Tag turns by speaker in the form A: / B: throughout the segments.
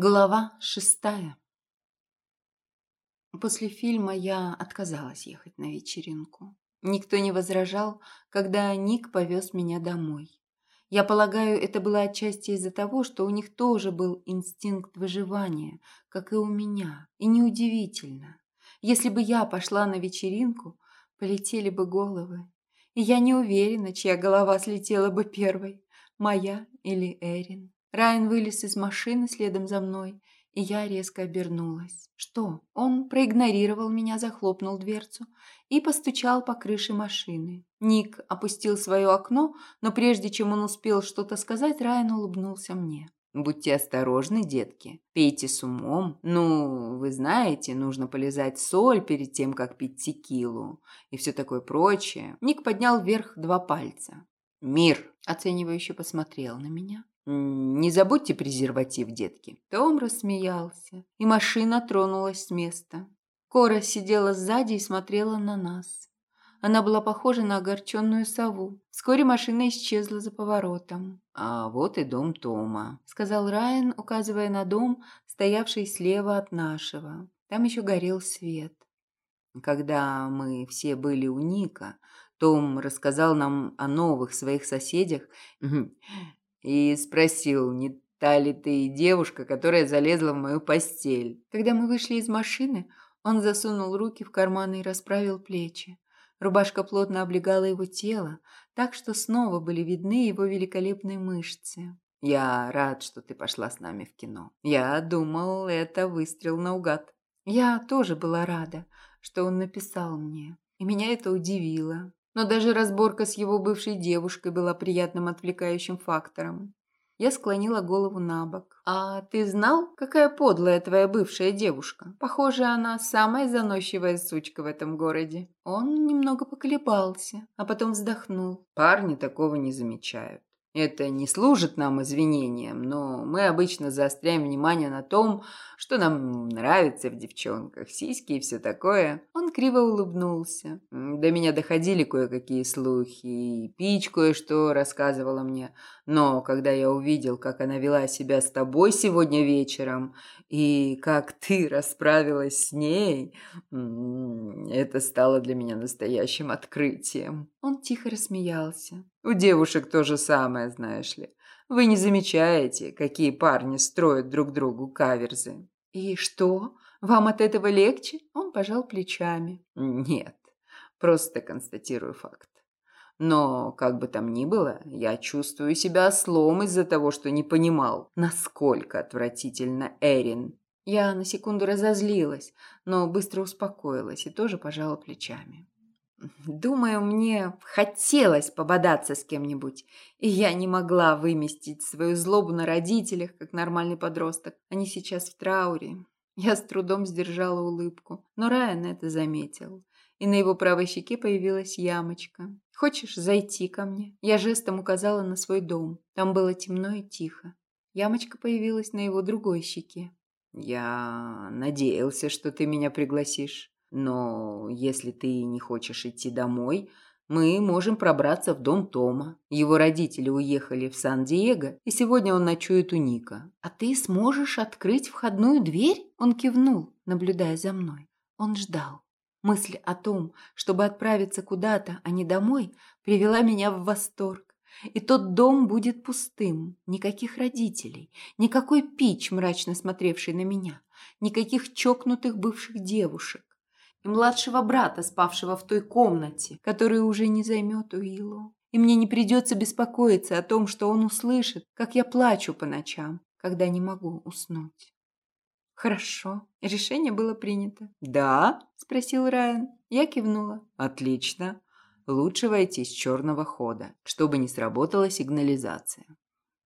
A: Глава шестая. После фильма я отказалась ехать на вечеринку. Никто не возражал, когда Ник повез меня домой. Я полагаю, это было отчасти из-за того, что у них тоже был инстинкт выживания, как и у меня. И неудивительно. Если бы я пошла на вечеринку, полетели бы головы. И я не уверена, чья голова слетела бы первой, моя или Эрин. Райан вылез из машины следом за мной, и я резко обернулась. Что? Он проигнорировал меня, захлопнул дверцу и постучал по крыше машины. Ник опустил свое окно, но прежде чем он успел что-то сказать, Райан улыбнулся мне.
B: «Будьте осторожны, детки. Пейте с умом. Ну, вы знаете, нужно полезать соль перед тем, как пить текилу. И все такое прочее». Ник поднял вверх два пальца. «Мир!» – оценивающе посмотрел на меня. «Не забудьте презерватив, детки».
A: Том рассмеялся, и машина тронулась с места. Кора сидела сзади и смотрела на нас. Она была похожа на огорченную сову. Вскоре машина исчезла за поворотом.
B: «А вот и дом Тома», —
A: сказал Райан, указывая на дом, стоявший слева от нашего. Там еще горел свет.
B: Когда мы все были у Ника, том рассказал нам о новых своих соседях и спросил, не та ли ты девушка, которая залезла в мою постель.
A: Когда мы вышли из машины, он засунул руки в карманы и расправил плечи. Рубашка плотно облегала его тело, так что снова были видны его великолепные мышцы.
B: «Я рад, что ты пошла с нами в кино. Я думал, это выстрел наугад».
A: Я тоже была рада, что он написал мне, и меня это удивило но даже разборка с его бывшей девушкой была приятным отвлекающим фактором. Я склонила голову на бок. «А ты знал, какая подлая твоя бывшая девушка? Похоже, она самая заносчивая сучка в этом городе». Он немного поколебался, а потом вздохнул.
B: «Парни такого не замечают. Это не служит нам извинением, но мы обычно заостряем внимание на том, что нам нравится в девчонках, сиськи и все такое.
A: Он криво улыбнулся.
B: До меня доходили кое-какие слухи, и Пич кое-что рассказывала мне. Но когда я увидел, как она вела себя с тобой сегодня вечером, и как ты расправилась с ней, это стало для меня настоящим открытием.
A: Он тихо рассмеялся.
B: У девушек то же самое, знаешь ли. Вы не замечаете, какие парни строят друг другу каверзы.
A: И что? Вам от этого легче? Он пожал плечами.
B: Нет, просто констатирую факт. Но, как бы там ни было, я чувствую себя ослом из-за того, что не понимал, насколько отвратительно Эрин.
A: Я на секунду разозлилась, но быстро успокоилась и тоже пожала плечами. Думаю, мне хотелось пободаться с кем-нибудь, и я не могла выместить свою злобу на родителях, как нормальный подросток. Они сейчас в трауре. Я с трудом сдержала улыбку, но Райан это заметил, и на его правой щеке появилась ямочка. «Хочешь зайти ко мне?» Я жестом указала на свой дом. Там было темно и тихо. Ямочка появилась на его другой щеке.
B: «Я надеялся, что ты меня пригласишь». Но если ты не хочешь идти домой, мы можем пробраться в дом Тома. Его родители уехали в Сан-Диего, и сегодня он ночует у Ника.
A: А ты сможешь открыть входную дверь? Он кивнул, наблюдая за мной. Он ждал. Мысль о том, чтобы отправиться куда-то, а не домой, привела меня в восторг. И тот дом будет пустым. Никаких родителей, никакой пич, мрачно смотревший на меня, никаких чокнутых бывших девушек и младшего брата, спавшего в той комнате, которую уже не займет Уиллу. И мне не придется беспокоиться о том, что он услышит, как я плачу по ночам, когда не могу уснуть. Хорошо, решение было принято.
B: «Да?»
A: – спросил Райан. Я кивнула.
B: «Отлично. Лучше войти с черного хода, чтобы не сработала сигнализация».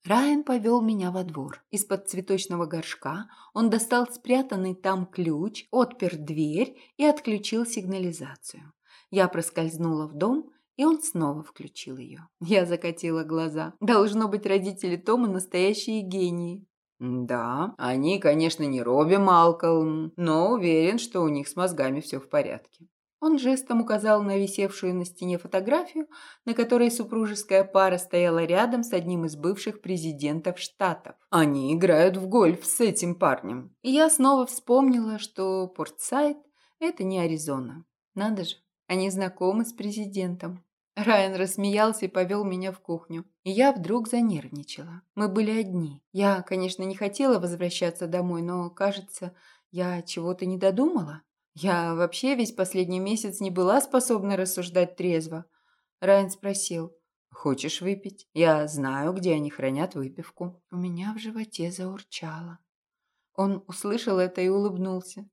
A: Райан повел меня во двор. Из-под цветочного горшка он достал спрятанный там ключ, отпер дверь и отключил сигнализацию. Я проскользнула в дом, и он снова включил ее. Я закатила глаза. Должно быть, родители Тома настоящие гении.
B: Да, они, конечно, не Робби Малкольм, но уверен, что у них с мозгами все в порядке.
A: Он жестом указал на висевшую на стене фотографию, на которой супружеская пара стояла рядом с одним из бывших президентов штатов.
B: Они играют в гольф с этим парнем.
A: И я снова вспомнила, что Портсайд – это не Аризона. Надо же, они знакомы с президентом. Райан рассмеялся и повел меня в кухню. И я вдруг занервничала. Мы были одни. Я, конечно, не хотела возвращаться домой, но, кажется, я чего-то не додумала. Я вообще весь последний месяц не была способна рассуждать трезво. Райан спросил,
B: «Хочешь выпить? Я знаю, где они хранят выпивку».
A: У меня в животе заурчало. Он услышал это и улыбнулся.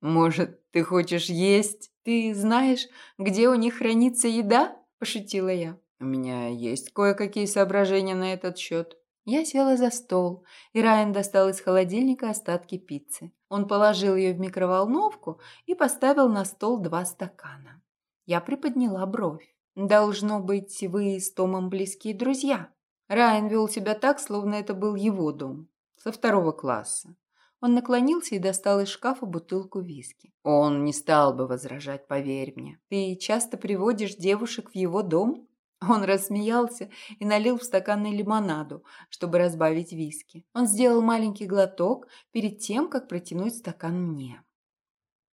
B: «Может, ты хочешь есть?
A: Ты знаешь, где у них хранится еда?» – пошутила я.
B: «У меня есть кое-какие соображения на этот счет».
A: Я села за стол, и Райан достал из холодильника остатки пиццы. Он положил ее в микроволновку и поставил на стол два стакана. Я приподняла бровь. «Должно быть, вы с Томом близкие друзья». Райан вел себя так, словно это был его дом. Со второго класса. Он наклонился и достал из шкафа бутылку виски.
B: Он не стал бы возражать, поверь мне.
A: Ты часто приводишь девушек в его дом? Он рассмеялся и налил в стаканы лимонаду, чтобы разбавить виски. Он сделал маленький глоток перед тем, как протянуть стакан мне.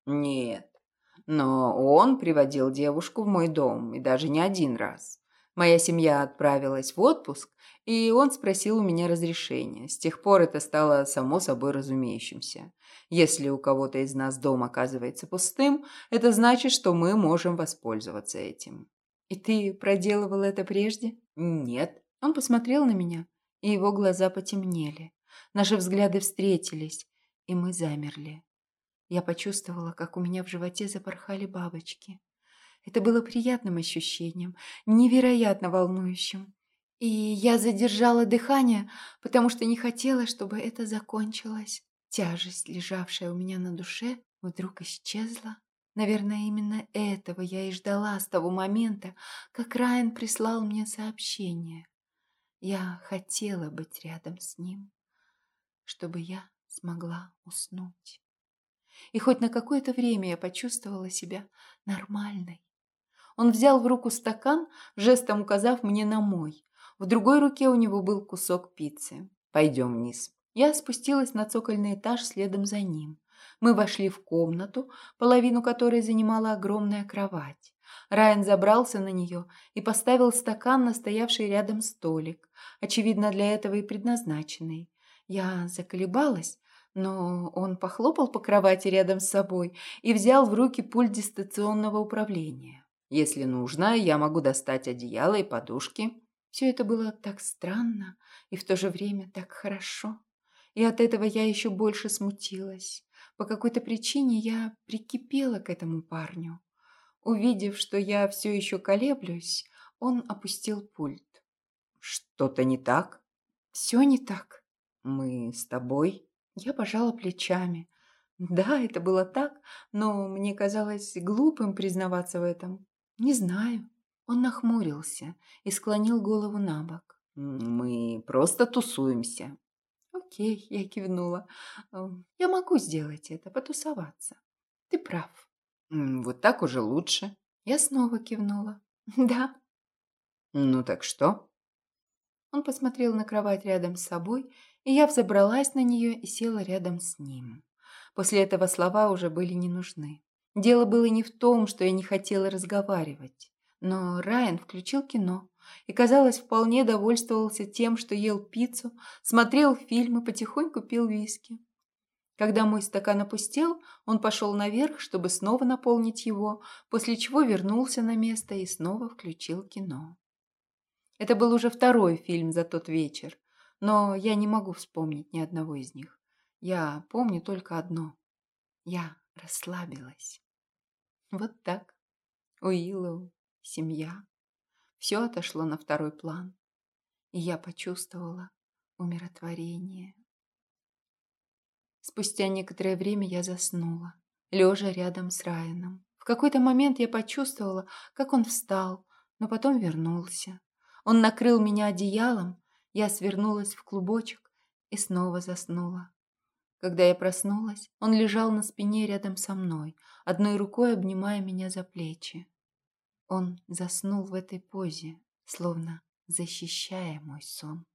B: Нет, но он приводил девушку в мой дом, и даже не один раз. Моя семья отправилась в отпуск, и он спросил у меня разрешения. С тех пор это стало само собой разумеющимся. Если у кого-то из нас дом оказывается пустым, это значит, что мы можем воспользоваться этим.
A: «И ты проделывал это прежде?»
B: «Нет».
A: Он посмотрел на меня, и его глаза потемнели. Наши взгляды встретились, и мы замерли. Я почувствовала, как у меня в животе запорхали бабочки. Это было приятным ощущением, невероятно волнующим. И я задержала дыхание, потому что не хотела, чтобы это закончилось. Тяжесть, лежавшая у меня на душе, вдруг исчезла. Наверное, именно этого я и ждала с того момента, как Райан прислал мне сообщение. Я хотела быть рядом с ним, чтобы я смогла уснуть. И хоть на какое-то время я почувствовала себя нормальной. Он взял в руку стакан, жестом указав мне на мой. В другой руке у него был кусок пиццы.
B: «Пойдем вниз».
A: Я спустилась на цокольный этаж следом за ним. Мы вошли в комнату, половину которой занимала огромная кровать. Райан забрался на нее и поставил стакан на стоявший рядом столик, очевидно, для этого и предназначенный. Я заколебалась, но он похлопал по кровати рядом с собой и взял в руки пульт дистанционного управления.
B: «Если нужно, я могу достать одеяло и подушки»,
A: все это было так странно и в то же время так хорошо. И от этого я еще больше смутилась. По какой-то причине я прикипела к этому парню. Увидев, что я все еще колеблюсь, он опустил пульт.
B: «Что-то не так?»
A: «Все не так».
B: «Мы с тобой?»
A: Я пожала плечами. Да, это было так, но мне казалось глупым признаваться в этом. Не знаю. Он нахмурился и склонил голову на бок.
B: «Мы просто тусуемся».
A: «Окей», – я кивнула. «Эм, «Я могу сделать это, потусоваться. Ты прав».
B: «Вот так уже лучше».
A: Я снова кивнула. «Да».
B: «Ну так что?»
A: Он посмотрел на кровать рядом с собой, и я взобралась на нее и села рядом с ним. После этого слова уже были не нужны. Дело было не в том, что я не хотела разговаривать. Но Райан включил кино и, казалось, вполне довольствовался тем, что ел пиццу, смотрел фильмы, потихоньку пил виски. Когда мой стакан опустел, он пошел наверх, чтобы снова наполнить его, после чего вернулся на место и снова включил кино. Это был уже второй фильм за тот вечер, но я не могу вспомнить ни одного из них. Я помню только одно. Я расслабилась. Вот так. Уиллоу семья. Все отошло на второй план, и я почувствовала умиротворение. Спустя некоторое время я заснула, лежа рядом с Райаном. В какой-то момент я почувствовала, как он встал, но потом вернулся. Он накрыл меня одеялом, я свернулась в клубочек и снова заснула. Когда я проснулась, он лежал на спине рядом со мной, одной рукой обнимая меня за плечи. Он заснул в этой позе, словно защищая мой сон.